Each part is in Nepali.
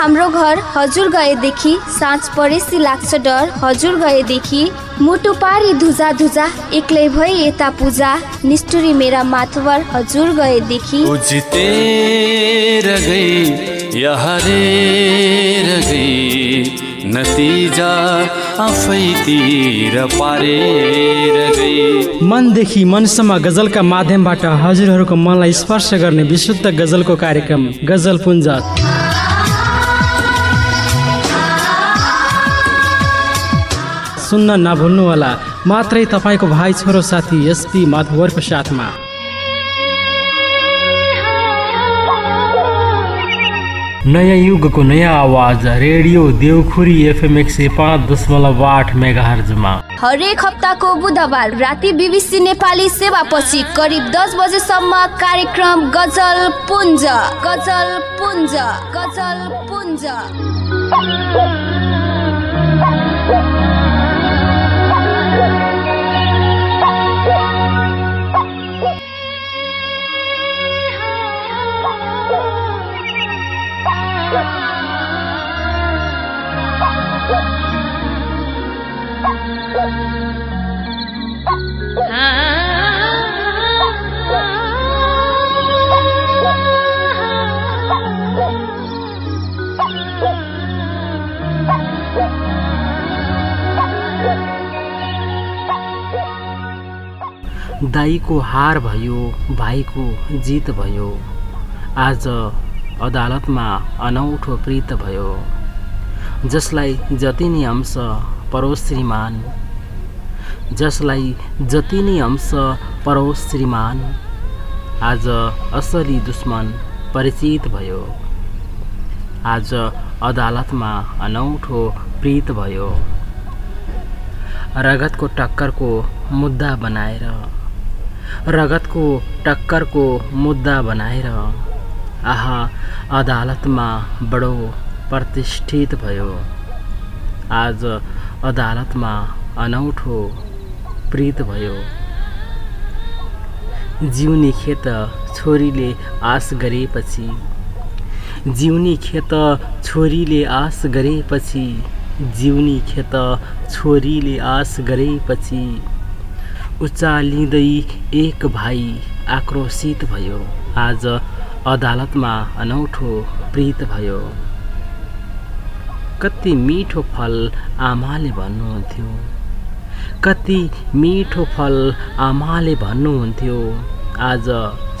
हाम्रो घर हजुर गएदेखि साँझ परेसी लाग्छ डर। हजुर गएदेखि मुटु पारी धुजा धुजा एक्लै भई यता पूजा। निष्ठुरी मेरा माथवर हजुर गएदेखि नतिजा आफैतिर पारेर गई मनदेखि मनसम्म गजलका माध्यमबाट हजुरहरूको मनलाई स्पर्श गर्ने विशुद्ध गजलको कार्यक्रम गजल पुञ्ज सुन्न नभुल्नुहोला। मात्रै तपाईँको भाइ छोरो साथी एसपी माधवरको साथमा। नयाँ युगको नयाँ आवाज रेडियो देवखुरी एफएम एक सय पाँच दशमलव आठ मेगाहर्जमा। हरेक हप्ताको बुधबार राति बिबिसी नेपाली सेवापछि करिब दस बजेसम्म कार्यक्रम गजल पुञ्ज गजल पुञ्ज गजल पुञ्ज। दाईको हार भयो भाइको जित भयो। आज अदालतमा अनौठो प्रीत भयो। जसलाई जति नै अंश परोस् श्रीमान जसलाई जति नै अंश परोस् श्रीमान आज असली दुश्मन परिचित भयो। आज अदालतमा अनौठो प्रीत भयो। रगतको टक्करको मुद्दा बनाएर रगतको टक्करको मुद्दा बनाएर आहा अदालतमा बडो प्रतिष्ठित भयो। आज अदालतमा अनौठो प्रीत भयो। जिउने खेत छोरीले आश गरेपछि जिउने खेत छोरीले आश गरेपछि जिउने खेत छोरीले आश गरेपछि उचालिँदै एक भाइ आक्रोशित भयो। आज अदालतमा अनौठो प्रीत भयो। कति मिठो फल आमाले भन्नुहुन्थ्यो। कति मिठो फल आमाले भन्नुहुन्थ्यो। आज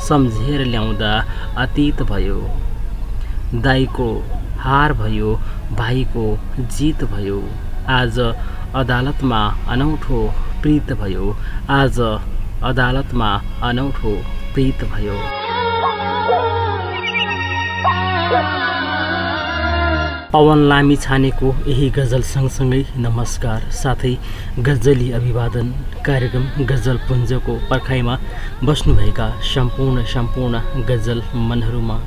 सम्झेर ल्याउँदा अतीत भयो। दाईको हार भयो भाइको जित भयो। आज अदालतमा अनौठो प्रीत भयो। आज अदालतमा अनौठो प्रीत भयो। पवन लामी छानेको यही गजल सँगसँगै नमस्कार। साथै गजली अभिवादन कार्यक्रम गजल पुञ्जको पर्खाइमा बस्नुभएका सम्पूर्ण सम्पूर्ण गजल मनहरूमा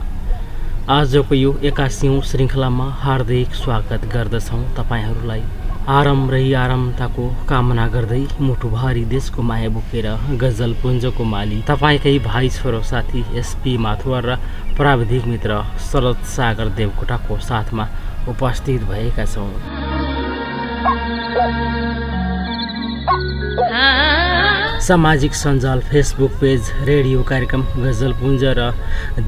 आजको यो एकासीौँ श्रृङ्खलामा हार्दिक स्वागत गर्दछौँ तपाईँहरूलाई। आराम रही आरामताको कामना गर्दै मुटुभरि देशको माया बोकेर गजल पुञ्जको माली। तपाईँकै भाइ छोरो साथी एसपी माथुवर र प्राविधिक मित्र शरद सागर देवकोटाको साथमा उपस्थित भएका छौँ। सामाजिक सञ्जाल फेसबुक पेज रेडियो कार्यक्रम गजलपुञ्ज र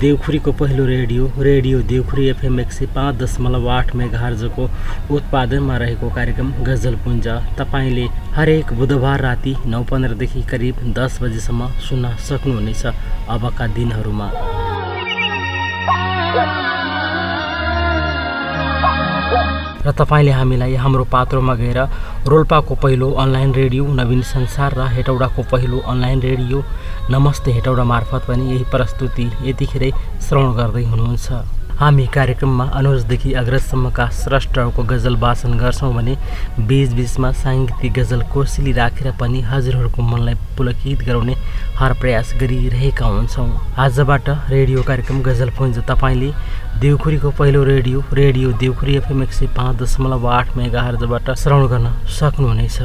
देवखुरीको पहिलो रेडियो रेडियो देवखुरी एफएम एक सय पाँच दशमलव आठ मेगाहर्जको उत्पादनमा रहेको कार्यक्रम गजलपुञ्ज तपाईँले हरेक बुधबार राति नौ पन्ध्रदेखि करिब दस बजेसम्म सुन्न सक्नुहुनेछ अबका दिनहरूमा। र तपाईँले हामीलाई हाम्रो पात्रोमा गएर रोल्पाको पहिलो अनलाइन रेडियो नवीन संसार र हेटौडाको पहिलो अनलाइन रेडियो नमस्ते हेटौडा मार्फत पनि यही प्रस्तुति यतिखेरै श्रवण गर्दै हुनुहुन्छ। हामी कार्यक्रममा अनुजदेखि अग्रजसम्मका स्रष्टहरूको गजल वाचन गर्छौँ भने बिचबिचमा साङ्गीतिक गजल कोसिली राखेर पनि हजुरहरूको मनलाई पुलकित गराउने हर प्रयास गरिरहेका हुन्छौँ। आजबाट रेडियो कार्यक्रम गजल पुञ्ज तपाईँले देवखुरीको पहिलो रेडियो रेडियो देवखुरी एफएम एक सय पाँच दशमलव आठ मेगा हर्जबाट श्रवण गर्न सक्नुहुनेछ।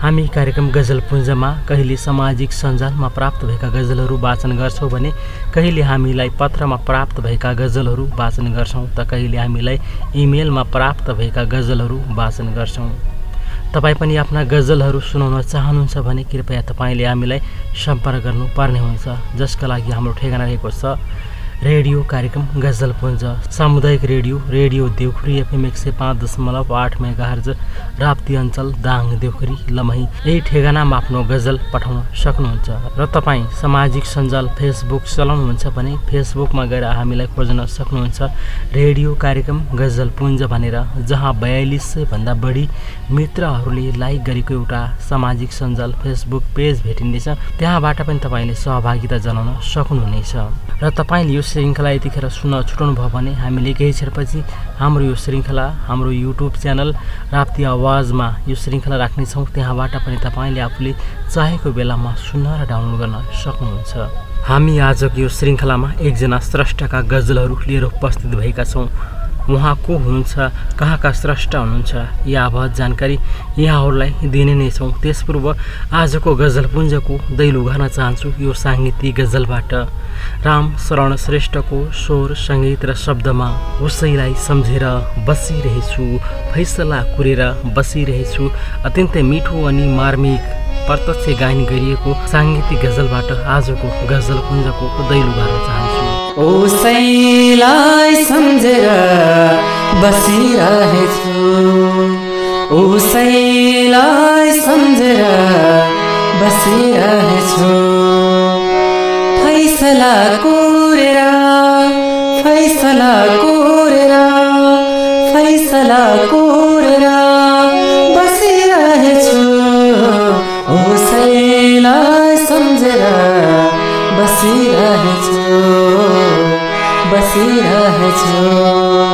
हामी कार्यक्रम गजलपुञ्जमा कहिले सामाजिक सञ्जालमा प्राप्त भएका गजलहरू वाचन गर्छौँ भने कहिले हामीलाई पत्रमा प्राप्त भएका गजलहरू वाचन गर्छौँ त कहिले हामीलाई इमेलमा प्राप्त भएका गजलहरू वाचन गर्छौँ। तपाईँ पनि आफ्ना गजलहरू सुनाउन चाहनुहुन्छ भने कृपया तपाईँले हामीलाई सम्पर्क गर्नुपर्ने हुन्छ जसका लागि हाम्रो ठेगाना रहेको छ रेडियो कार्यक्रम गजलपुञ्ज सामुदायिक रेडियो रेडियो देउखुरी एफएम एक सय पाँच दशमलव आठ मेगाहर्ज राप्ती अञ्चल दाङ देउखुरी लमही। यही ठेगानामा आफ्नो गजल पठाउन सक्नुहुन्छ। र तपाईँ सामाजिक सञ्जाल फेसबुक चलाउनुहुन्छ भने फेसबुकमा गएर हामीलाई खोज्न सक्नुहुन्छ रेडियो कार्यक्रम गजलपुञ्ज भनेर जहाँ बयालिस सयभन्दा बढी मित्रहरूले लाइक गरेको एउटा सामाजिक सञ्जाल फेसबुक पेज भेटिनेछ त्यहाँबाट पनि तपाईँले सहभागिता जनाउन सक्नुहुनेछ। र तपाईँले श्रृङ्खला यतिखेर सुन्न छुटाउनु भयो भने हामीले केही क्षणपछि हाम्रो यो श्रृङ्खला हाम्रो युट्युब च्यानल राप्ती आवाजमा यो श्रृङ्खला राख्नेछौँ। त्यहाँबाट पनि तपाईँले आफूले चाहेको बेलामा सुन्न र डाउनलोड गर्न सक्नुहुन्छ। हामी आजको यो श्रृङ्खलामा एकजना स्रष्टाका गजलहरू लिएर उपस्थित भएका छौँ। उहाँ को हुनुहुन्छ कहाँका स्रष्टा हुनुहुन्छ या आवत जानकारी यहाँहरूलाई दिने नै छौँ। त्यसपूर्व आजको गजलपुञ्जको दैलो गर्न चाहन्छु यो साङ्गीतिक गजलबाट। राम शरण श्रेष्ठको स्वर सङ्गीत र शब्दमा उसैलाई सम्झेर बसिरहेछु फैसला कुरेर बसिरहेछु। अत्यन्तै मिठो अनि मार्मिक प्रत्यक्ष गायन गरिएको साङ्गीतिक गजलबाट आजको गजलपुञ्जको दैलो गर्न चाहन्छु। उसैलाई सम्झेर बसिरहेछु उसैलाई सम्झेर बसिरहेछु फैसला कुरेर फैसला कुरेर फैसला कुरेर बसिरहेछु यो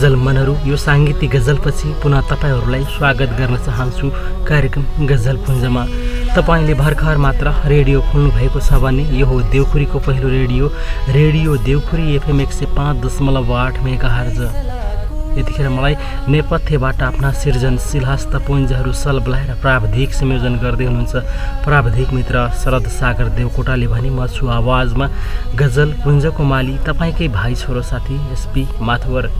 गजल मनहरू यो साङ्गीतिक गजलपछि पुनः तपाईँहरूलाई स्वागत गर्न चाहन्छु कार्यक्रम गजल पुञ्जमा। तपाईँले भर्खर मात्र रेडियो खोल्नु भएको छ भने यो हो देउखुरीको पहिलो रेडियो रेडियो देउखुरी एफएम एक सय पाँच दशमलव आठ मेगा हर्ज यतिखेर मलाई नेपथ्यबाट आफ्ना सृजनशील हस्तपुञ्जहरू सल बोलाएर प्राविधिक संयोजन गर्दै हुनुहुन्छ। प्राविधिक मित्र शरद सागर देवकोटाले भने म छु आवाजमा। गजल पुञ्जको माली तपाईँकै भाइ छोरो साथी एसपी माथवर।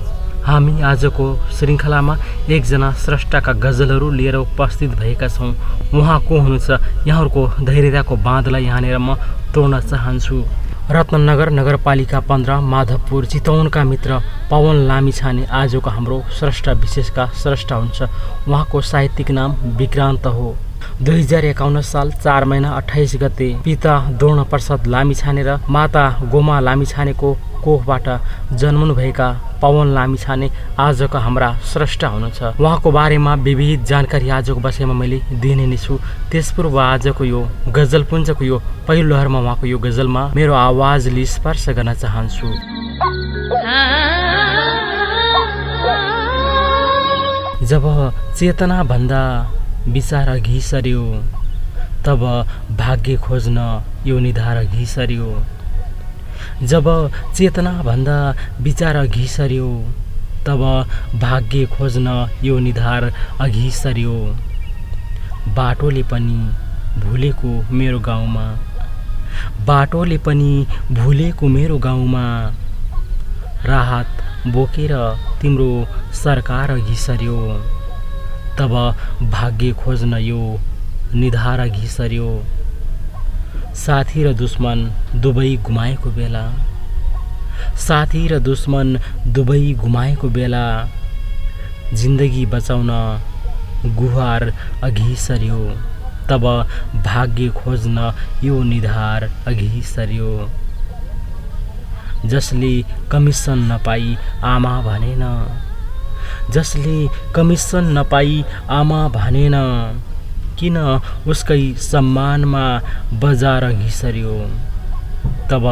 हामी आजको श्रृङ्खलामा एकजना स्रष्टाका गजलहरू लिएर उपस्थित भएका छौँ। उहाँ को हुनुहुन्छ? यहाँहरूको धैर्यताको बाँधलाई यहाँनिर म तोड्न चाहन्छु। रत्ननगर नगरपालिका पन्ध्र माधवपुर चितवनका मित्र पवन लामिछाने आजको हाम्रो स्रष्टा विशेषका स्रष्टा हुन्छ। उहाँको साहित्यिक नाम विक्रान्त हो। दुई हजार एकाउन्न साल चार महिना अठाइस गते पिता द्रोण प्रसाद लामिछाने र माता गोमा लामिछानेको कोखबाट जन्मनुभएका पवन लामिछाने आजका हाम्रा स्रष्टा हुनुहुन्छ। उहाँको बारेमा विविध जानकारी आजको विषयमा मैले दिने नै छु। त्यसपूर्व आजको यो गजलपुञ्जको यो पहिलो लहरमा उहाँको यो गजलमा मेरो आवाजले स्पर्श गर्न चाहन्छु। जब चेतना भन्दा विचार अघि सर्यो तब भाग्य खोज्न यो निधार अघि सर्यो जब चेतना भन्दा विचार अघि सर्यो तब भाग्य खोज्न यो निधार अघि सर्यो बाटोले पनि भुलेको मेरो गाउँमा बाटोले पनि भुलेको मेरो गाउँमा राहत बोकेर तिम्रो सरकार अघि सर्यो तब भाग्य खोज्न यो निधार अघि सर्यो साथी र दुश्मन दुवै गुमाएको बेला। साथी र दुश्मन दुवै गुमाएको बेला। जिन्दगी बचाउन गुहार अघि सर्यो तब भाग्य खोज्न यो निधार अघि सर्यो जसले कमिसन नपाई आमा भनेन। जसले कमिसन नपाई आमा भनेन। किन उसकै सम्मानमा बजार घिसर्यो? तब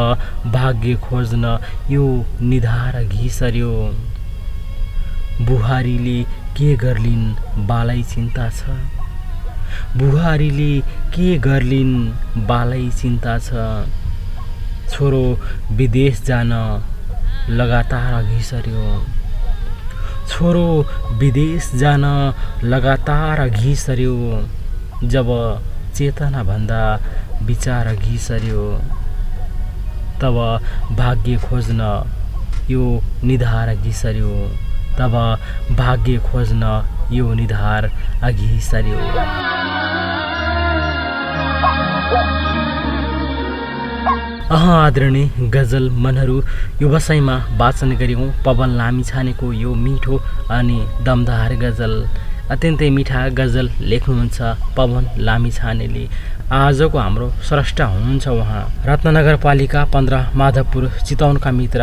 भाग्य खोज्न यो निधार घिसर्यो। बुहारीले के गर्लिन् बालै चिन्ता छ? बुहारीले के गर्लिन् बालै चिन्ता छ? छोरो विदेश जान लगातार अघि सर्यो छोरो विदेश जान लगातार अघि सर्यो जब चेतनाभन्दा विचार अघि सर्यो तब भाग्य खोज्न यो निधार अघि सर्यो तब भाग्य खोज्न यो निधार अघि सर्यो अह आदरणीय गजल मनहरू यो बसाइमा वाचन गऱ्यौँ पवन लामिछानेको यो मिठो अनि दमदार गजल। अत्यन्तै मिठा गजल लेख्नुहुन्छ पवन लामिछानेले। आजको हाम्रो स्रष्टा हुनुहुन्छ उहाँ। रत्नगरपालिका पन्ध्र माधवपुर चितवनका मित्र।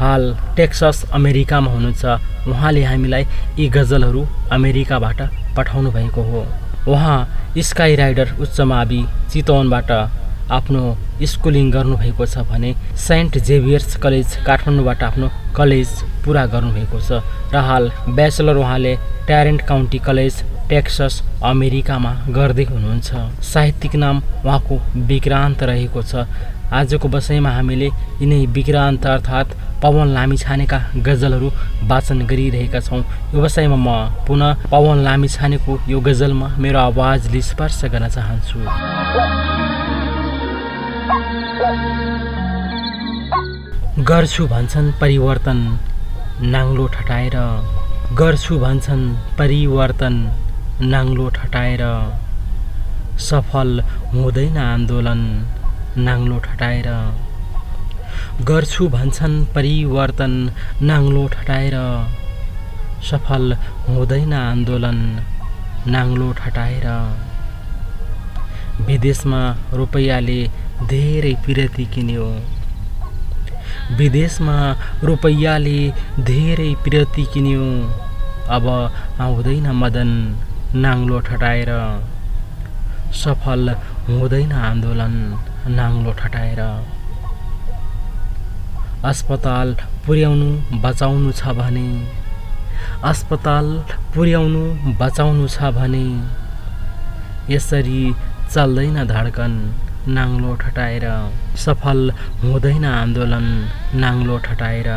हाल टेक्सस अमेरिकामा हुनुहुन्छ। उहाँले हामीलाई यी गजलहरू अमेरिकाबाट पठाउनु भएको हो। उहाँ स्काई राइडर उच्च मावि चितवनबाट आफ्नो स्कुलिङ गर्नुभएको छ भने सेन्ट जेभियर्स कलेज काठमाडौँबाट आफ्नो कलेज पुरा गर्नुभएको छ। र हाल ब्याचलर उहाँले ट्यारेन्ट काउन्टी कलेज टेक्सस अमेरिकामा गर्दै हुनुहुन्छ। साहित्यिक नाम उहाँको विक्रान्त रहेको छ। आजको विषयमा हामीले यिनै विक्रान्त अर्थात् पवन लामिछानेका गजलहरू वाचन गरिरहेका छौँ। यो विषयमा म पुनः पवन लामिछानेको यो गजलमा मेरो आवाजले स्पर्श गर्न चाहन्छु। गर्छु भन्छन् परिवर्तन। नाङ्लो ठटाएर गर्छु भन्छन् परिवर्तन। नाङ्लो ठटाएर सफल हुँदैन आन्दोलन। नाङ्लो ठटाएर गर्छु भन्छन् परिवर्तन। नाङ्लो ठटाएर सफल हुँदैन आन्दोलन। नाङ्लो ठटाएर विदेशमा रुपैयाँले धेरै पिरती किन्यो। विदेशमा रुपैयाँले धेरै पिरती किन्यो। अब आउँदैन मदन नाङ्लो ठटाएर। सफल हुँदैन आन्दोलन नाङ्लो ठटाएर। अस्पताल पुर्याउनु बचाउनु छ भने। अस्पताल पुर्याउनु बचाउनु छ भने। यसरी चल्दैन धड्कन। नाङ्लो ठटाएर सफल हुँदैन आन्दोलन। नाङ्लो ठटाएर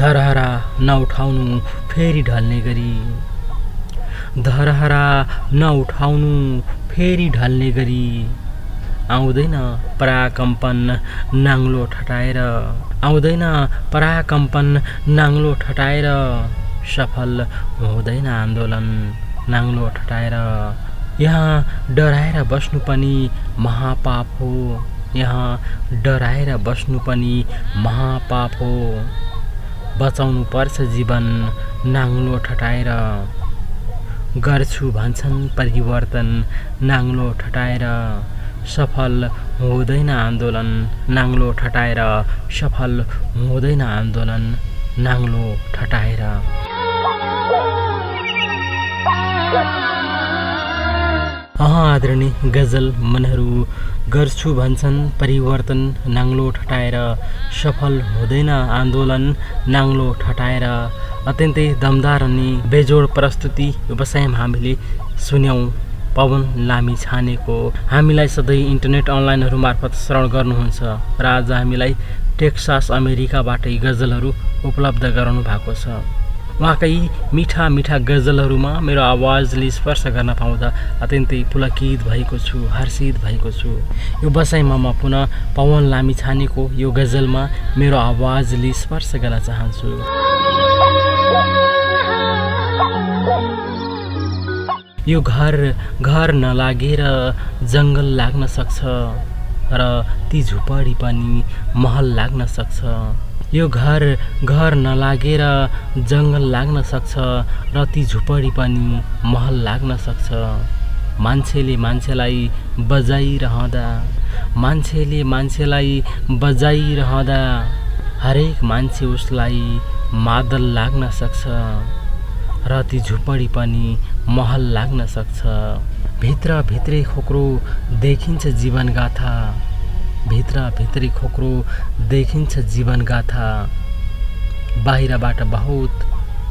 धरहरा नउठाउनु फेरि ढल्ने गरी। धरहरा नउठाउनु फेरि ढल्ने गरी। आउँदैन पराकम्पन नाङ्लो ठटाएर आउँदैन पराकम्पन नाङ्लो ठटाएर सफल हुँदैन आन्दोलन नाङ्लो ठटाएर यहाँ डराएर बस्नु पनि महापाप हो। यहाँ डराएर बस्नु पनि महापाप हो। बचाउनु पर्छ जीवन नाङ्लो ठटाएर। गर्छु भन्छन् परिवर्तन नाङ्लो ठटाएर। सफल हुँदैन आन्दोलन नाङ्लो ठटाएर। सफल हुँदैन आन्दोलन नाङ्लो ठटाएर। अह आदरणीय गजल मनहरू गर्छु भन्छन् परिवर्तन नाङ्लो ठटाएर सफल हुँदैन आन्दोलन नाङ्लो ठटाएर अत्यन्तै दमदार अनि बेजोड प्रस्तुति व्यवसायमा हामीले सुन्यौँ। पवन लामी छानेको हामीलाई सधैँ इन्टरनेट अनलाइनहरू मार्फत श्रवण गर्नुहुन्छ। र आज हामीलाई टेक्सास अमेरिकाबाट गजलहरू उपलब्ध गराउनु भएको छ। उहाँकै मिठा मिठा गजलहरूमा मेरो आवाजले स्पर्श गर्न पाउँदा अत्यन्तै पुलकित भएको छु हर्षित भएको छु। यो बसाइमा म पुनः पवन लामी छानेको यो गजलमा मेरो आवाजले स्पर्श गर्न चाहन्छु। यो घर घर नलागेर जङ्गल लाग्न सक्छ र ती झुपडी पनि महल लाग्न सक्छ। यो घर घर नलागेर जङ्गल लाग्न सक्छ र ती झुपडी पनि महल लाग्न सक्छ। मान्छेले मान्छेलाई बजाइरहँदा मान्छेले मान्छेलाई बजाइरहँदा हरेक मान्छे उसलाई मादल लाग्न सक्छ र ती झुपडी पनि महल लाग्न सक्छ। भित्र भित्रै खोक्रो देखिन्छ जीवनगाथा। भित्र भित्री खोक्रो देखिन्छ जीवनगाथा। बाहिरबाट बहुत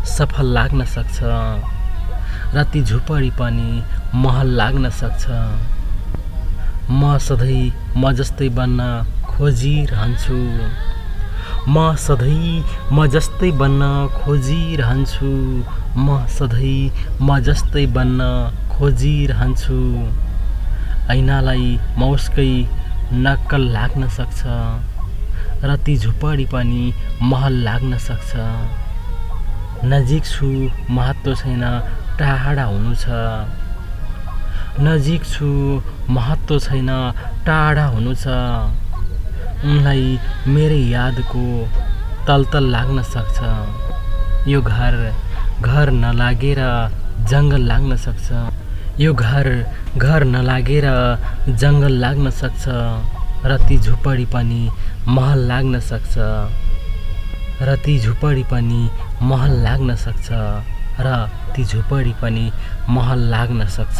सफल लाग्न सक्छ। र ती झुपडी पनि महल लाग्न सक्छ। म सधैँ म जस्तै बन्न खोजिरहन्छु। म सधैँ म जस्तै बन्न खोजिरहन्छु। म सधैँ म जस्तै बन्न खोजिरहन्छु। ऐनालाई म उसकै नक्कल लाग्न सक्छ र ती झुपडी पनि महल लाग्न सक्छ। नजिक छु महत्त्व छैन टाढा हुनु छ। नजिक छु महत्त्व छैन टाढा हुनु छ। उनलाई मेरै यादको तलतल लाग्न सक्छ। यो घर घर नलागेर जङ्गल लाग्न सक्छ। यो घर घर नलागेर जङ्गल लाग्न सक्छ र ती झुपडी पनि महल लाग्न सक्छ। र ती झुपडी पनि महल लाग्न सक्छ र ती झुपडी पनि महल लाग्न सक्छ।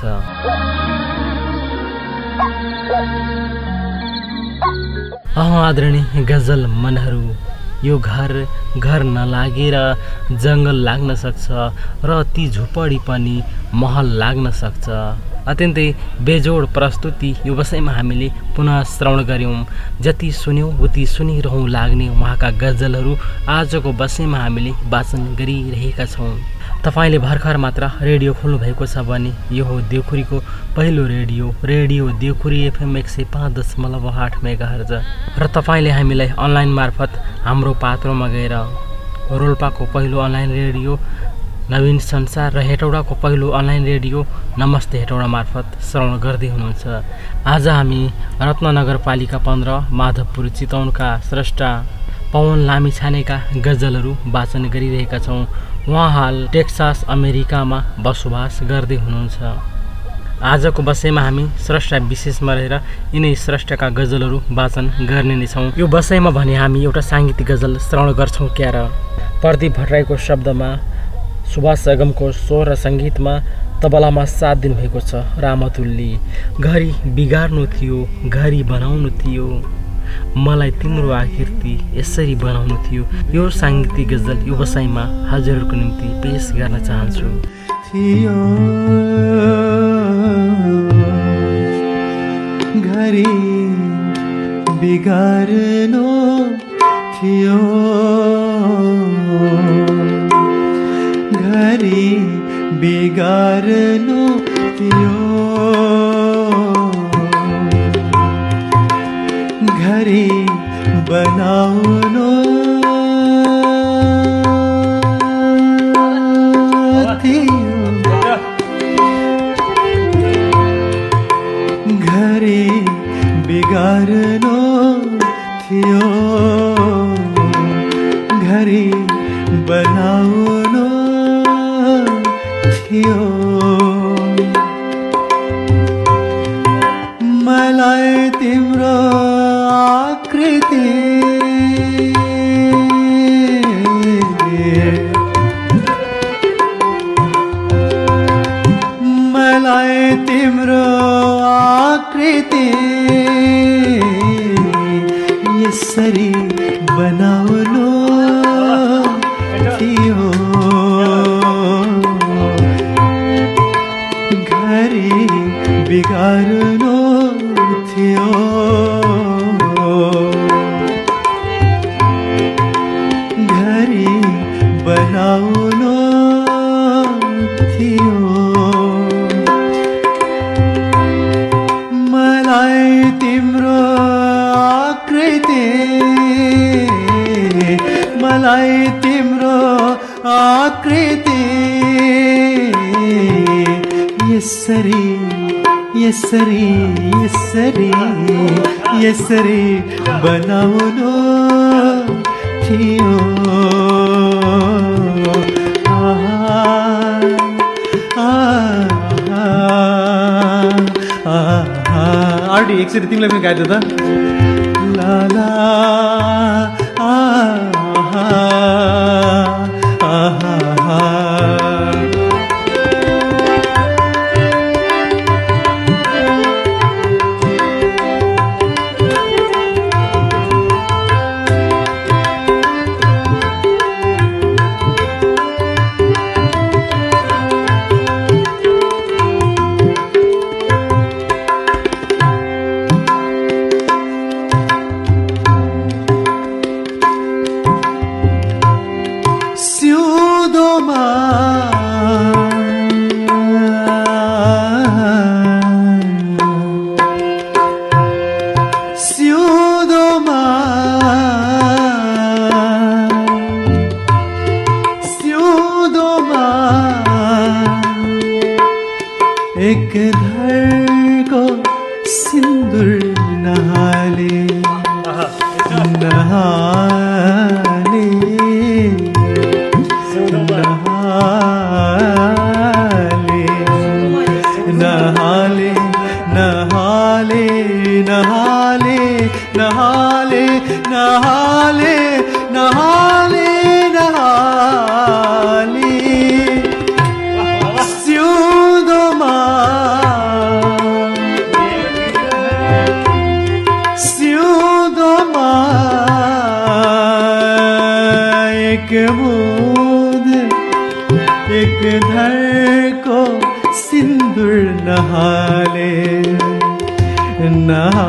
अह आदरणीय गजल मनहरू यो घर घर नलागेर जङ्गल लाग्न सक्छ र ती झुपडी पनि महल लाग्न सक्छ। अत्यन्तै बेजोड प्रस्तुति यो विषयमा हामीले पुनः श्रवण गऱ्यौँ। जति सुन्यौँ उति सुनिरहँ लाग्ने उहाँका गजलहरू आजको बसैमा हामीले वाचन गरिरहेका छौँ। तपाईँले भर्खर मात्र रेडियो खोल्नुभएको छ भने यो हो देउखुरीको पहिलो रेडियो रेडियो देउखुरी एफएम एक सय पाँच दशमलव आठ मेगाहर्ज। र तपाईँले हामीलाई अनलाइन मार्फत हाम्रो पात्रोमा गएर रोल्पाको पहिलो अनलाइन रेडियो नवीन संसार र हेटौडाको पहिलो अनलाइन रेडियो नमस्ते हेटौडा मार्फत श्रवण गर्दै हुनुहुन्छ। आज हामी रत्न नगरपालिका पन्ध्र माधवपुर चितवनका स्रष्टा पवन लामी छानेका गजलहरू वाचन गरिरहेका छौँ। उहाँ हाल टेक्सास अमेरिकामा बसोबास गर्दै हुनुहुन्छ। आजको बसाइमा हामी स्रष्टा विशेषमा रहेर यिनै स्रष्टाका गजलहरू वाचन गर्ने नै छौँ। यो बसाइमा भने हामी एउटा साङ्गीतिक गजल श्रवण गर्छौँ क्यार। प्रदीप भट्टराईको शब्दमा सुभाष अगमको स्वर र सङ्गीतमा तबलामा साथ दिनुभएको छ रामतुलले। घरि बिगार्नु थियो घरि बनाउनु थियो। मलाई तिम्रो आकृति यसरी बनाउनु थियो। यो साङ्गीतिक गजल व्यवसायमा हजुरहरूको निम्ति पेस गर्न चाहन्छु। घरि बिगार्नु थियो। घरि बिगार्नु थियो। बनाओ मलाई तिम्रो आकृति। यसरी எஸ்ஸரே எஸ்ஸரே எஸ்ஸரே எஸ்ஸரே பனாவுனோ ஜியோ ஆடி எக்ஸிட் திங்களை காய்ச்சதா லாலா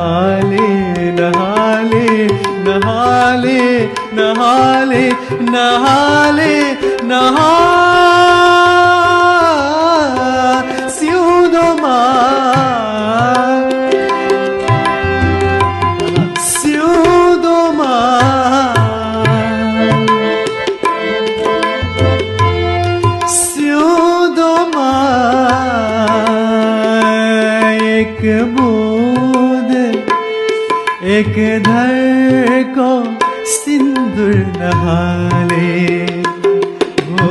नहाले नहाले नहाले नहाले नहाले नहा एक धरको सिन्दुर नहाले। हो,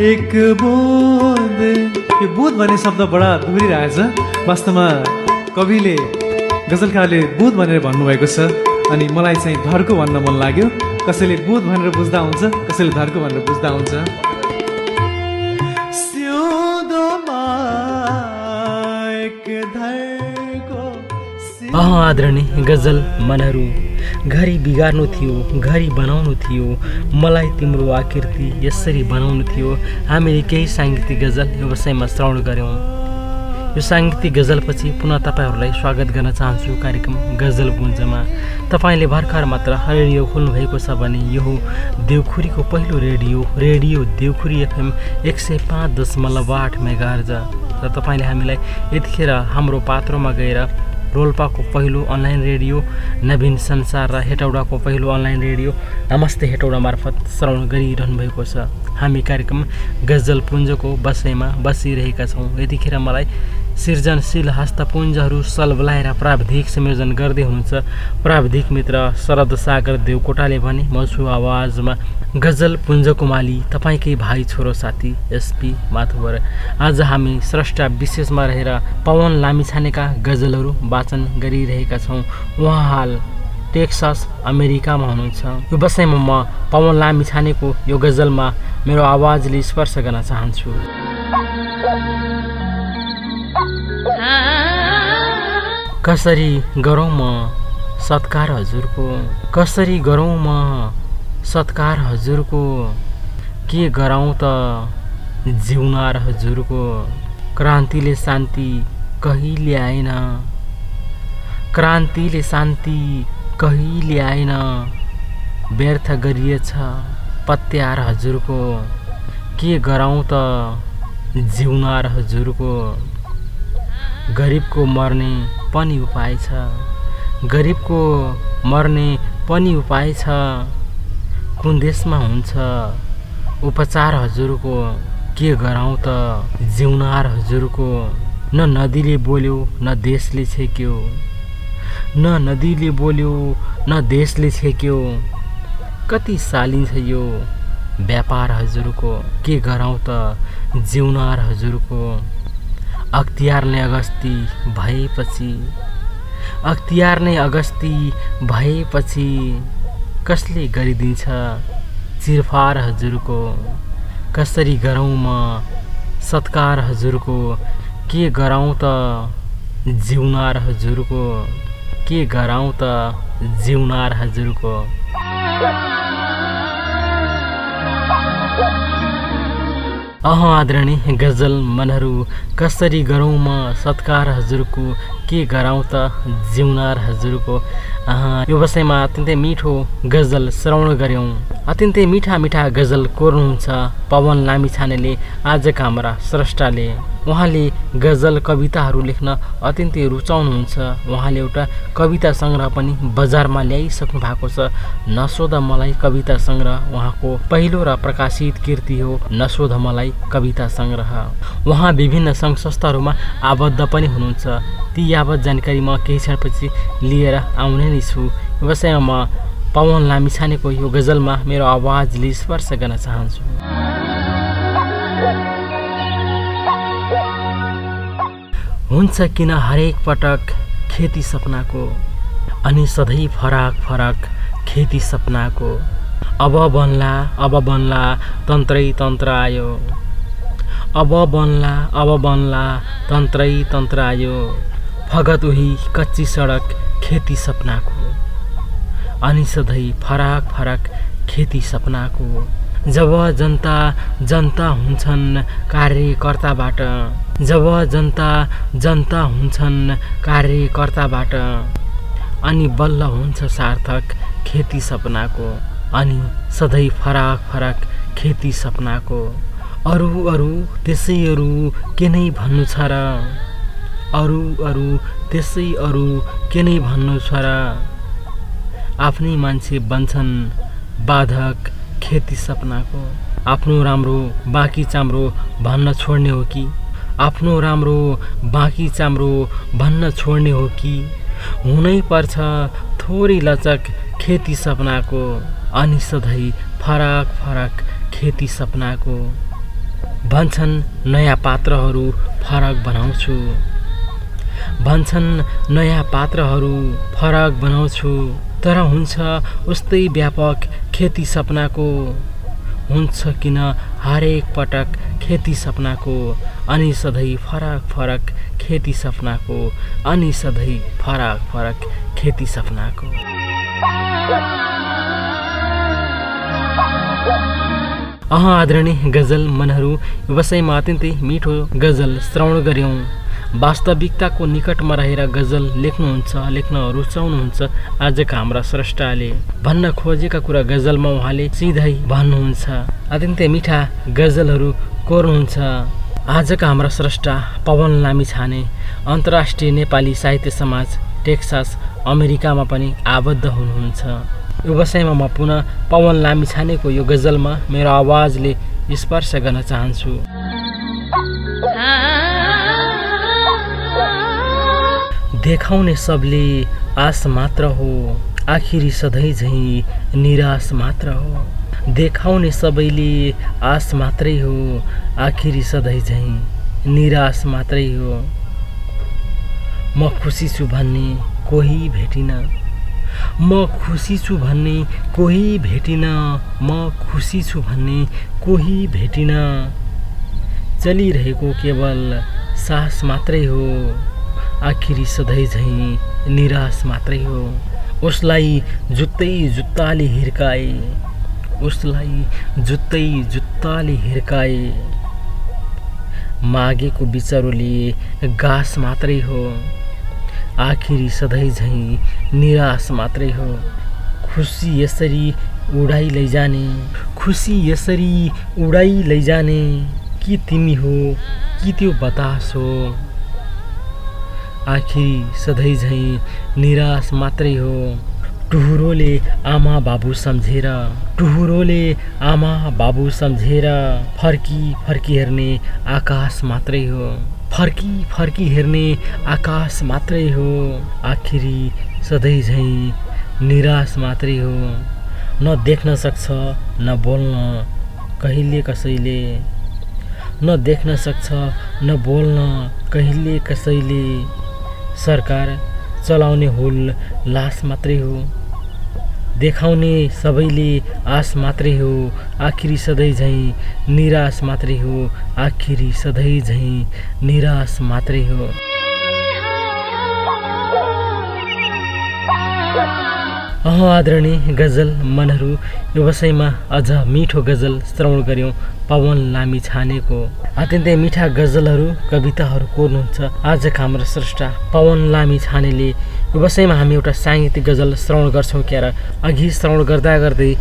एक बुद। यो बुध भन्ने शब्द बडा दुरिरहेछ वास्तवमा कविले गजलकारले बुध भनेर भन्नुभएको छ अनि मलाई चाहिँ धर्को भन्न मन लाग्यो। कसैले बुध भनेर बुझ्दा हुन्छ कसैले धर्को भनेर बुझ्दा हुन्छ। अह आदरणीय गजल मनहरू घरि बिगार्नु थियो घरि बनाउनु थियो। मलाई तिम्रो आकृति यसरी बनाउनु थियो। हामीले केही साङ्गीतिक गजल यो विषयमा श्रवण गऱ्यौँ। यो साङ्गीतिक गजलपछि पुनः तपाईँहरूलाई स्वागत गर्न चाहन्छु कार्यक्रम गजल गुन्जमा तपाईँले भर्खर मात्र रेडियो खोल्नुभएको छ भने यो हो देवखुरीको पहिलो रेडियो रेडियो देवखुरी एफएम एक सय पाँच दशमलव आठ मेगार्ज र तपाईँले हामीलाई यतिखेर हाम्रो पात्रोमा गएर रोल्पाको पहिलो अनलाइन रेडियो नवीन संसार र हेटौडाको पहिलो अनलाइन रेडियो नमस्ते हेटौडा मार्फत श्रवण गरिरहनु भएको छ। हामी कार्यक्रम गजल पुञ्जको बसाइमा बसिरहेका छौँ। यतिखेर मलाई सृजनशील हस्तपुञ्जहरू सलबलाएर प्राविधिक संयोजन गर्दै हुनुहुन्छ। प्राविधिक मित्र शरद सागर देवकोटाले भने म छु आवाजमा गजल पुञ्जको माली तपाईँकै भाइ छोरो साथी एसपी माथुवर आज हामी स्रष्टा विशेषमा रहेर पवन लामिछानेका गजलहरू वाचन गरिरहेका छौँ। उहाँ हाल टेक्सास अमेरिकामा हुनुहुन्छ। यो विषयमा म पवन लामिछानेको यो गजलमा मेरो आवाजले स्पर्श गर्न चाहन्छु। कसरी गरौँ म सत्कार हजुरको? कसरी गरौँ म सत्कार हजुरको? के गराउँ त जिउनार हजुरको? क्रान्तिले शान्ति कहिले आएन क्रान्तिले शान्ति कहिले आएन व्यर्थ गरिएछ पत्यार हजुरको। के गराउँ त जिउनार हजुरको? गरिबको मर्ने पनि उपाय छ। गरिबको मर्ने पनि उपाय छ। कुन देशमा हुन्छ? उपचार हजुरको के गराउँ त? जिउनार हजुरको न नदीले बोल्यो न देशले छेक्यो। न नदीले बोल्यो न देशले छेक्यो। कति सालिन्छ यो व्यापार हजुरको? के गराउँ त? जिउनार हजुरको अख्तियार नै अगस्ती भएपछि अख्तियार नै अगस्ती भएपछि कसले गरिदिन्छ चिरफार हजुरको? कसरी गरौँ म सत्कार हजुरको? के गराउँ त जिउनार हजुरको? के गराउँ त जिउनार हजुरको? अह आदरणी गजल मनहरू कसरी गरौँ म सत्कार हजुरको के गराउँ त जिउनार हजुरको? यो विषयमा अत्यन्तै मिठो गजल श्रवण गऱ्यौँ अत्यन्तै मिठा मिठा गजल कोर्नुहुन्छ पवन लामिछानेले आजका हाम्रा स्रष्टाले। उहाँले गजल कविताहरू लेख्न अत्यन्तै रुचाउनुहुन्छ। उहाँले एउटा कविता सङ्ग्रह पनि बजारमा ल्याइसक्नु भएको छ। नसोध मलाई कविता सङ्ग्रह उहाँको पहिलो र प्रकाशित कृति हो नसोध मलाई कविता सङ्ग्रह। उहाँ विभिन्न सङ्घ संस्थाहरूमा आबद्ध पनि हुनुहुन्छ। ती यावत जानकारी म केही क्षणपछि लिएर आउने नै छु। विषयमा म पवन लामिछानेको यो गजलमा मेरो आवाजले स्पर्श गर्न चाहन्छु। हुन्छ किन हरेक पटक खेती सपनाको? अनि सधैँ फरक फरक खेती सपनाको। अब बन्ला अब बन्ला तन्त्रै तन्त्र आयो। अब बन्ला अब बन्ला तन्त्रै तन्त्र आयो। फगत उही कच्ची सडक खेती सपनाको। अनि सधैँ फरक फरक खेती सपनाको। जब जनता जनता हुन्छन् कार्यकर्ताबाट। जब जनता जनता हुन्छन् कार्यकर्ताबाट। अनि बल्ल हुन्छ सार्थक खेती सपनाको। अनि सधैँ फरक फरक खेती सपनाको। अरू अरू त्यसै अरू के नै भन्नु छ र? अरू अरू त्यसै अरू के नै भन्नु छ र? आफ्नै मान्छे बन्छन् बाधक खेती सपनाको। आफ्नो राम्रो बाँकी चाम्रो भन्न छोड्ने हो कि? आफ्नो राम्रो बाँकी चाम्रो भन्न छोड्ने हो कि? हुनै पर्छ थोरै लचक खेती सपनाको अनि सधैँ फरक फरक खेती सपनाको। भन्छन् नयाँ पात्रहरू फरक बनाउँछु। भन्छन् नयाँ पात्रहरू फरक बनाउँछु। तर हुन्छ उस्तै व्यापक खेती सपनाको। हुन्छ किन हरेक पटक खेती सपनाको अनि सधैँ फरक फरक खेती सपनाको अनि सधैँ फरक फरक खेती सपनाको। अह आदरणीय गजल मनहरू व्यवसायमा अत्यन्तै मिठो गजल श्रवण गऱ्यौँ वास्तविकताको निकटमा रहेर गजल लेख्नुहुन्छ लेख्न रुचाउनुहुन्छ आजका हाम्रा स्रष्टाले। भन्न खोजेका कुरा गजलमा उहाँले सिधै भन्नुहुन्छ। अत्यन्तै मिठा गजलहरू कोर्नुहुन्छ। आजका हाम्रा स्रष्टा पवन लामी छाने अन्तर्राष्ट्रिय नेपाली साहित्य समाज टेक्सास अमेरिकामा पनि आबद्ध हुनुहुन्छ। व्यवसायमा म पुनः पवन लामी छानेको यो गजलमा मेरो आवाजले स्पर्श गर्न चाहन्छु। देखाउने सबले आस मात्र हो। आखिरी सधैँ झैँ निराश मात्र हो। देखाउने सबैले आस मात्रै हो। आखिरी सधैँ झैँ निराश मात्रै हो। म खुसी छु भन्ने कोही भेटिन। म खुसी छु भन्ने कोही भेटिन। म खुसी छु भन्ने कोही भेटिन। चलिरहेको केवल सास मात्रै हो। आखिरी सधैँ झैँ निराश मात्रै हो। उसलाई जुत्तै जुत्ताले हिर्काए। उसलाई जुत्तै जुत्ताले हिर्काए। मागेको बिचरोले घाँस मात्रै हो। आखिरी सधैँ झैँ निराश मात्रै हो। खुसी यसरी उडाइ लैजाने। खुसी यसरी उडाइ लैजाने। कि तिमी हो कि त्यो बतास हो। आखिरी सधैँ झैँ निराश मात्रै हो। टुहुरोले आमा बाबु सम्झेर टुहुरोले आमा बाबु सम्झेर फर्की फर्की हेर्ने आकाश मात्रै हो। फर्की फर्की हेर्ने आकाश मात्रै हो। आखिरी सधैँ झैँ निराश मात्रै हो। न देख्न सक्छ न बोल्न कहिले कसैले। न देख्न सक्छ न बोल्न कहिले कसैले। सरकार चलाउने हुल लास मात्रै हो देखाउने सबैले आश मात्रै हो आखिरी सधैँ झैँ निराश मात्रै हो आखिरी सधैँ झैँ निराश मात्रै हो आदरणीय गजल मनहरू व्यवसायमा अझ मिठो गजल श्रवण गऱ्यौँ पवन लामी छानेको अत्यन्तै मिठा गजलहरू कविताहरू कोर्नुहुन्छ। आजका हाम्रो स्रष्टा पवन लामी छानेले व्यवसायमा हामी एउटा साङ्गीतिक गजल श्रवण गर्छौँ क्यार। अघि श्रवण गर्दा गर्दै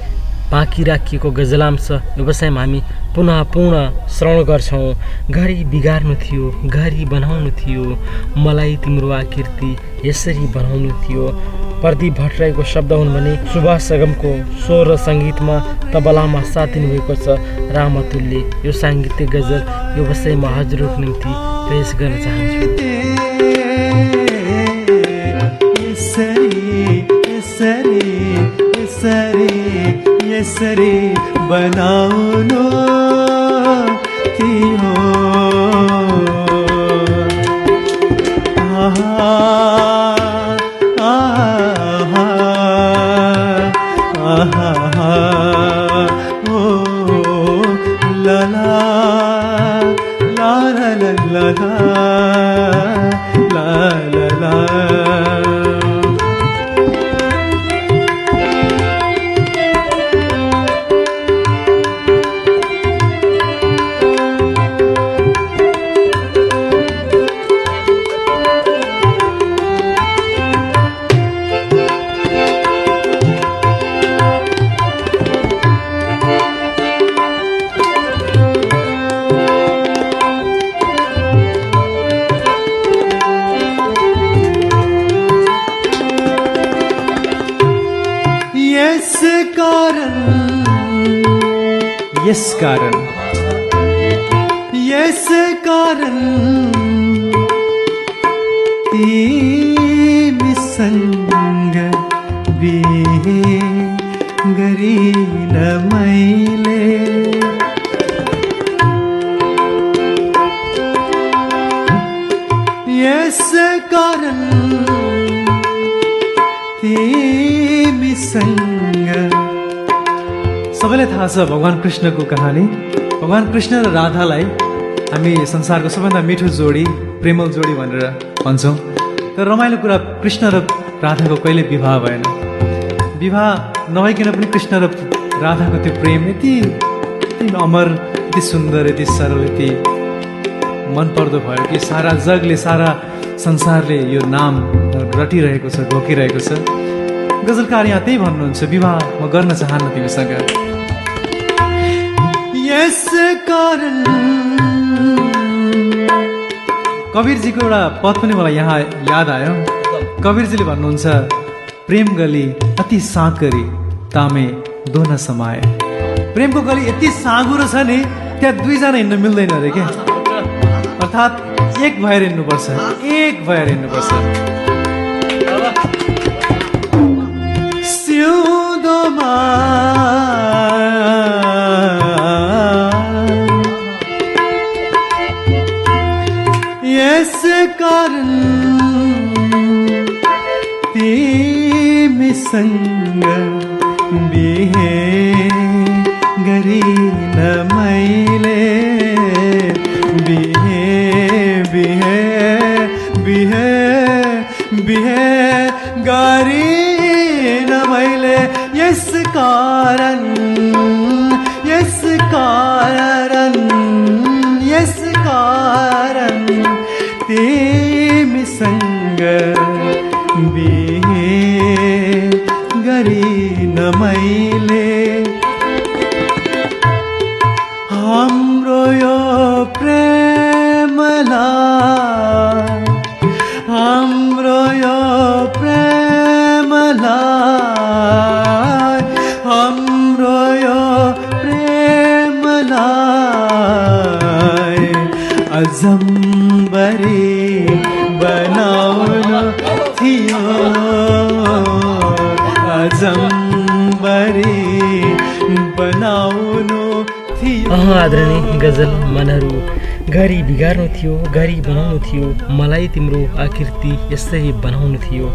बाँकी राखिएको गजलांश व्यवसायमा हामी पुनः पूर्ण श्रवण गर्छौँ। घरि बिगार्नु थियो घरि बनाउनु थियो। मलाई तिम्रो आकृति यसरी बनाउनु थियो। प्रदीप भट्टराईको शब्द हुन् भने सुभाष सगमको स्वर सङ्गीतमा तबलामा साथ दिनुभएको छ रामतुलले यो साङ्गीतिक गजल यो विषयमा हजुरहरूको निम्ति पेस गर्न चाहन्छु। शरी बनाओ नो बनाउनु हो നിസ്കാരം छ भगवान् कृष्णको कहानी। भगवान् कृष्ण र राधालाई हामी संसारको सबैभन्दा मिठो जोडी प्रेमल जोडी भनेर भन्छौँ। तर रमाइलो कुरा कृष्ण र राधाको कहिले विवाह भएन। विवाह नभइकन पनि कृष्ण र राधाको त्यो प्रेम यति अमर यति सुन्दर यति सरल यति मनपर्दो भयो कि सारा जगले सारा संसारले यो नाम रटिरहेको छ घोकिरहेको छ। गजलकार यहाँ त्यही भन्नुहुन्छ विवाह म गर्न चाहन्न तिमीसँग। यस कारण। कवीरजीको एउटा पद पनि मलाई यहाँ याद आयो। कवीरजीले भन्नुहुन्छ प्रेम गली अति साँकरी तामे दोन समाए प्रेमको गली यति साँगुरो छ नि त्यहाँ दुईजना हिँड्न मिल्दैन अरे क्या अर्थात् एक भएर हिँड्नुपर्छ एक भएर हिँड्नुपर्छ। सिउँदोमा कारण तिमीसँग बिहे अजम्बरी बनाउनु थियो। अजम्बरी बनाउनु थियो। आदरणीय गजल मनहरू घरि बिगार्नु थियो घरि बनाउनु थियो मलाई तिम्रो आकृति यसरी बनाउनु थियो।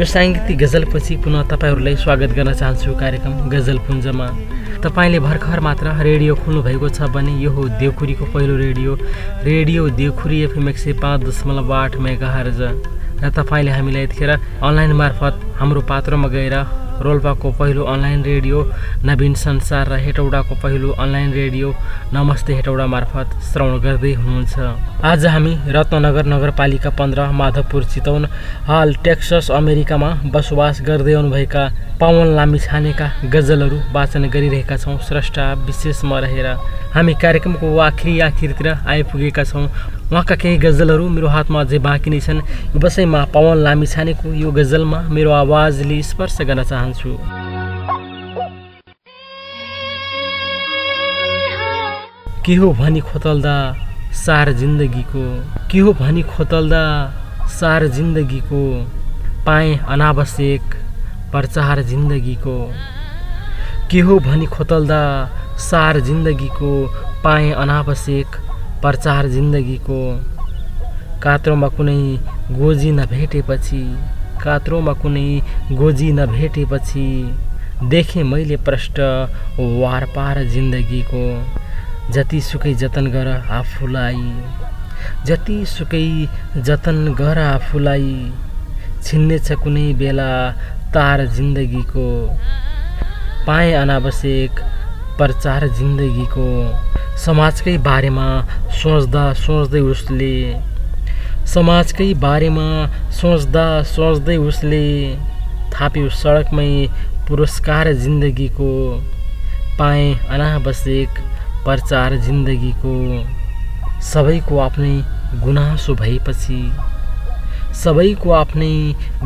यो साङ्गीतिक गजलपछि पुनः तपाईँहरूलाई स्वागत गर्न चाहन्छु कार्यक्रम गजल पुञ्जमा। तपाईँले भर्खर मात्र रेडियो खोल्नुभएको छ भने यो हो देवखुरीको पहिलो रेडियो। रेडियो देवखुरी एफएम एक सय पाँच दशमलव आठ मेगा हर्ज र तपाईँले हामीलाई यतिखेर अनलाइन मार्फत हाम्रो पात्रोमा गएर रोल्पाको पहिलो अनलाइन रेडियो नवीन संसार र हेटौडाको पहिलो अनलाइन रेडियो नमस्ते हेटौडा मार्फत श्रवण गर्दै हुनुहुन्छ। आज हामी रत्नगर नगरपालिका पन्ध्र माधवपुर चितवन हाल टेक्सस अमेरिकामा बसोबास गर्दै आउनुभएका पवन लामी छानेका गजलहरू वाचन गरिरहेका छौँ। स्रष्टा विशेषमा रहेर हामी कार्यक्रमको आखिरी आखिरतिर आइपुगेका छौँ। उहाँका केही गजलहरू मेरो हातमा अझै बाँकी नै छन्। यो विषयमा पवन लामी छानेको यो गजलमा मेरो आवाजले स्पर्श गर्न चाहन्छु। के हो भनी खोतल्दा सार जिन्दगीको? के हो भनी खोतल्दा सार जिन्दगीको? पाएँ अनावश्यक प्रचार जिन्दगीको। के हो भनी खोतल्दा सार जिन्दगीको? पाएँ अनावश्यक प्रचार जिन्दगीको। कात्रोमा कुनै गोजी नभेटेपछि कात्रोमा कुनै गोजी नभेटेपछि देखेँ मैले प्रष्ट वारपार जिन्दगीको। जतिसुकै जतन गर आफूलाई जतिसुकै जतन गर आफूलाई छिन्नेछ कुनै बेला तार जिन्दगीको। पाएँ अनावश्यक प्रचार जिन्दगीको। समाजकै बारेमा सोच्दा सोच्दै उसले। समाजकै बारेमा सोच्दा सोच्दै उसले थाप्यो सडकमै पुरस्कार जिन्दगीको। पाएँ अनावश्यक प्रचार जिन्दगीको। सबैको आफ्नै गुनासो भएपछि। सबैको आफ्नै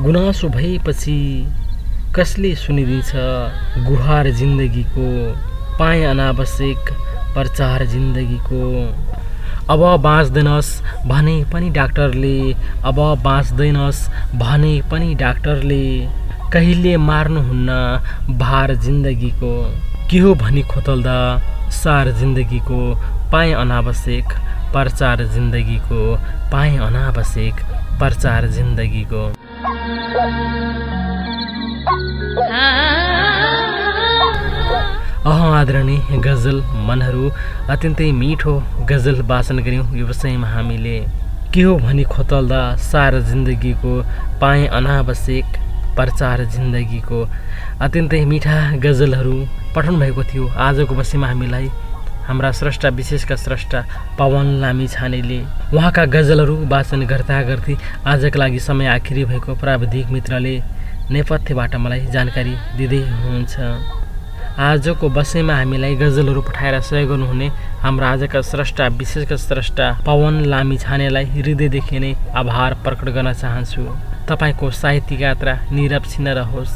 गुनासो भएपछि कसले सुनिदिन्छ गुहार जिन्दगीको? पाएँ अनावश्यक प्रचार जिन्दगीको। अब बाँच्दैनस् भने पनि डाक्टरले। अब बाँच्दैनस् भने पनि डाक्टरले। कहिले मार्नुहुन्न भार जिन्दगीको? के हो भनी खोतल्दा सार जिन्दगीको? पाएँ अनावश्यक प्रचार जिन्दगीको। पाएँ अनावश्यक प्रचार जिन्दगीको। आदरणीय गजल मनहरू अत्यन्तै मिठो गजल वाचन गऱ्यौँ। यो विषयमा हामीले के हो भनी खोतल्दा सारा जिन्दगीको पाएँ अनावश्यक प्रचार जिन्दगीको। अत्यन्तै मिठा गजलहरू पठाउनु भएको थियो। आजको बसीमा हामीलाई हाम्रा स्रष्टा विशेषका स्रष्टा पवन लामी छानेले उहाँका गजलहरू वाचन गर्दा गर्दै आजका लागि समय आखिरी भएको प्राविधिक मित्रले नेपथ्यबाट मलाई जानकारी दिँदै हुनुहुन्छ। आजको बसैमा हामीलाई गजलहरू पठाएर सहयोग गर्नुहुने हाम्रो आजका स्रष्टा विशेषका स्रष्टा पवन लामी छानेलाई हृदयदेखि नै आभार प्रकट गर्न चाहन्छु। तपाईँको साहित्यिक यात्रा निरप्सिन रहोस्।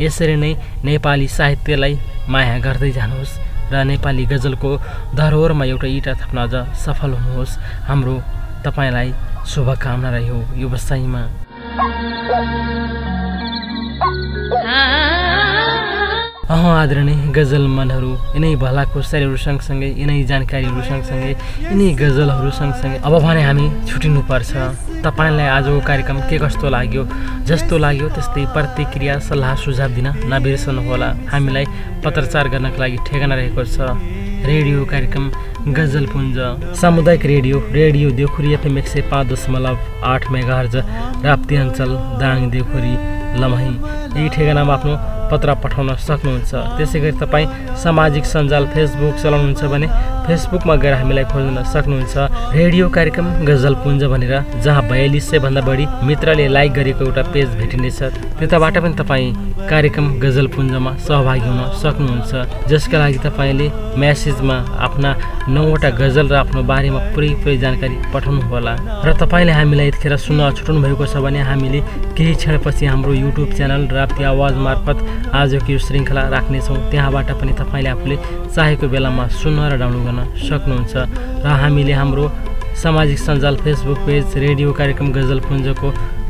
यसरी नै नेपाली साहित्यलाई माया गर्दै जानुहोस् र नेपाली गजलको धरोहरमा एउटा इँटा थप्न अझ सफल हुनुहोस्। हाम्रो तपाईँलाई शुभकामना रह्यो यो व्यवसायमा। अह आदरणीय गजल मनहरू यिनै भलाको शरीरहरू सँगसँगै यिनै जानकारीहरू सँगसँगै यिनै गजलहरू सँगसँगै। अब भने हामी छुटिनुपर्छ। तपाईँलाई आजको कार्यक्रम के कस्तो लाग्यो जस्तो लाग्यो त्यस्तै प्रतिक्रिया सल्लाह सुझाव दिन नबिर्सनुहोला। हामीलाई पत्रचार गर्नको लागि ठेगाना रहेको छ। रेडियो कार्यक्रम गजलपुञ्ज। सामुदायिक रेडियो रेडियो देउखुरी एफएम एक सय पाँच दशमलव आठ मेगाहर्ज राप्ती अञ्चल दाङ देउखुरी लमही। यही ठेगानामा आफ्नो पत्र पठाउन सक्नुहुन्छ। त्यसै गरी तपाईँ सामाजिक सञ्जाल फेसबुक चलाउनुहुन्छ भने फेसबुकमा गएर हामीलाई खोज्न सक्नुहुन्छ। रेडियो कार्यक्रम गजलपुञ्ज भनेर जहाँ बयालिस सयभन्दा बढी मित्रले लाइक गरेको एउटा पेज भेटिनेछ। त्यताबाट पनि तपाईँ कार्यक्रम गजलपुञ्जमा सहभागी हुन सक्नुहुन्छ। जसका लागि तपाईँले म्यासेजमा आफ्ना नौवटा गजल र आफ्नो बारेमा पुरै पुरै जानकारी पठाउनु होला र तपाईँले हामीलाई यतिखेर सुन्न छुटाउनु भएको छ भने हामीले केही क्षणपछि हाम्रो युट्युब च्यानल राप्ती आवाज मार्फत आजको यो श्रृङ्खला राख्नेछौँ। त्यहाँबाट पनि तपाईँले आफूले चाहेको बेलामा सुन्न र डाउनलोड गर्न सक्नुहुन्छ। र हामीले हाम्रो सामाजिक सञ्जाल फेसबुक पेज रेडियो कार्यक्रम गजलपुञ्जको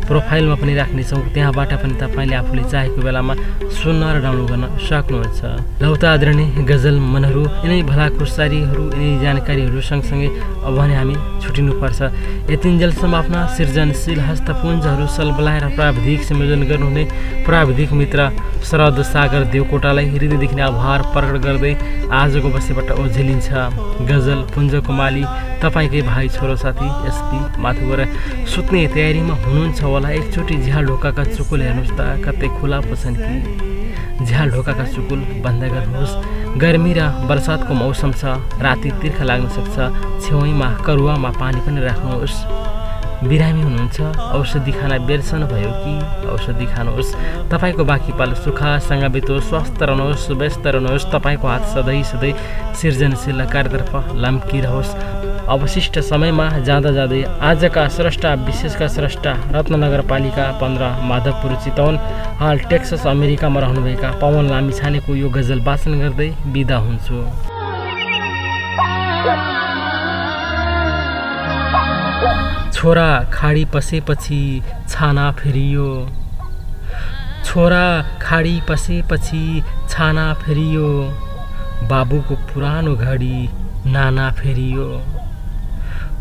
प्रोफाइलमा पनि राख्नेछौँ। त्यहाँबाट पनि तपाईँले आफूले चाहेको बेलामा सुन्न र डाउनलोड गर्न सक्नुहुन्छ। लौता आदरणीय गजल मनहरू यिनै भला खुर्सारीहरू यिनै जानकारीहरू सँगसँगै अब भने हामी छुटिनुपर्छ। यतिन्जेलसम्म आफ्ना सृजनशील हस्तपुञ्जहरू सलबलाएर प्राविधिक संयोजन गर्नुहुने प्राविधिक मित्र शरद सागर देवकोटालाई हृदयदेखि आभार प्रकट गर्दै आजको बसीबाट ओझेलिन्छ गजल पुञ्जको माली तपाईँकै भाइ छोरो साथी एसपी माथि गएर सुत्ने तयारीमा हुनुहुन्छ होला एकचोटि झ्याल ढोकाका चुकुल हेर्नुहोस् त कतै खुला पछन् कि? झ्याल ढोकाका चुकुल बन्द गर्नुहोस्। गर्मी र बर्सातको मौसम छ राति तिर्खा लाग्न सक्छ छेउमा करुवामा पानी पनि राख्नुहोस्। बिरामी हुनुहुन्छ औषधि खाना बेर्सन भयो कि? औषधि खानुहोस्। तपाईँको बाँकी पालो सुखसँग बितोस् स्वस्थ रहनुहोस् व्यस्त रहनुहोस्। तपाईँको हात सधैँ सधैँ सृजनशील कार्यतर्फ लम्किरहोस्। अवशिष्ट समयमा जाँदा जाँदै आजका स्रष्टा विशेषका स्रष्टा रत्न नगरपालिका पन्ध्र माधवपुर चितवन हाल टेक्सस अमेरिकामा रहनुभएका पवन लामी छानेको यो गजल वाचन गर्दै बिदा हुन्छु। छोरा खाडी पसेपछि छाना फेरियो। छोरा खाडी पसेपछि छाना फेरियो। बाबुको पुरानो घडी नाना फेरियो।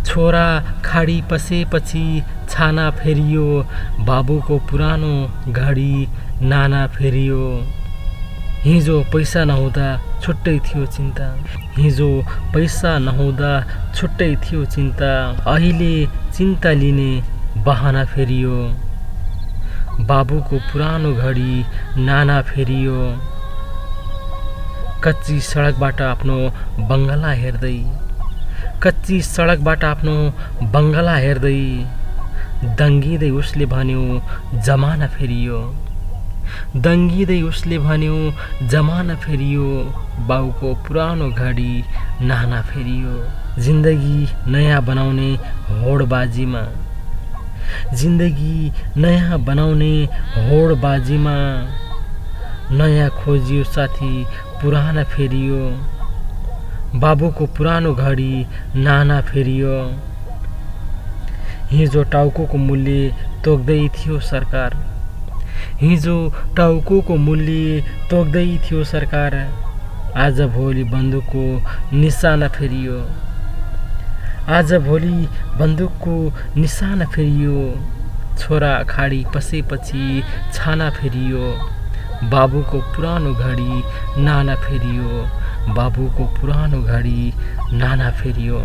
छोरा खाडी पसेपछि छाना फेरियो बाबुको पुरानो घडी नाना फेरियो। हिजो पैसा नहुँदा छुट्टै थियो चिन्ता। हिजो पैसा नहुँदा छुट्टै थियो चिन्ता। अहिले चिन्ता लिने बहाना फेरियो। बाबुको पुरानो घडी नाना फेरियो। कच्ची सडकबाट आफ्नो बङ्गला हेर्दै कच्ची सडकबाट आफ्नो बङ्गला हेर्दै दङ्गिँदै उसले भन्यो जमाना फेरियो। दङ्गिँदै उसले भन्यो जमाना फेरियो। बाउको पुरानो घडी नाना फेरियो। जिन्दगी नयाँ बनाउने होडबाजीमा। जिन्दगी नयाँ बनाउने होडबाजीमा। नयाँ खोजियो साथी पुराना फेरियो। बाबुको पुरानो घडी नाना फेरियो। हिजो टाउको मूल्य तोक्दै थियो सरकार। हिजो टाउको मूल्य तोक्दै थियो सरकार। आज भोलि बन्दुकको निशाना फेरियो। आज भोलि बन्दुकको निशाना फेरियो। छोरा खाडी पसेपछि छाना फेरियो। बाबुको पुरानो घडी नाना फेरियो। बाबुको पुरानो घडी नाना फेरियो।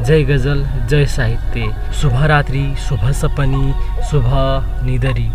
जय गजल जय साहित्य। शुभरात्रि शुभ सपनी शुभ निदरी।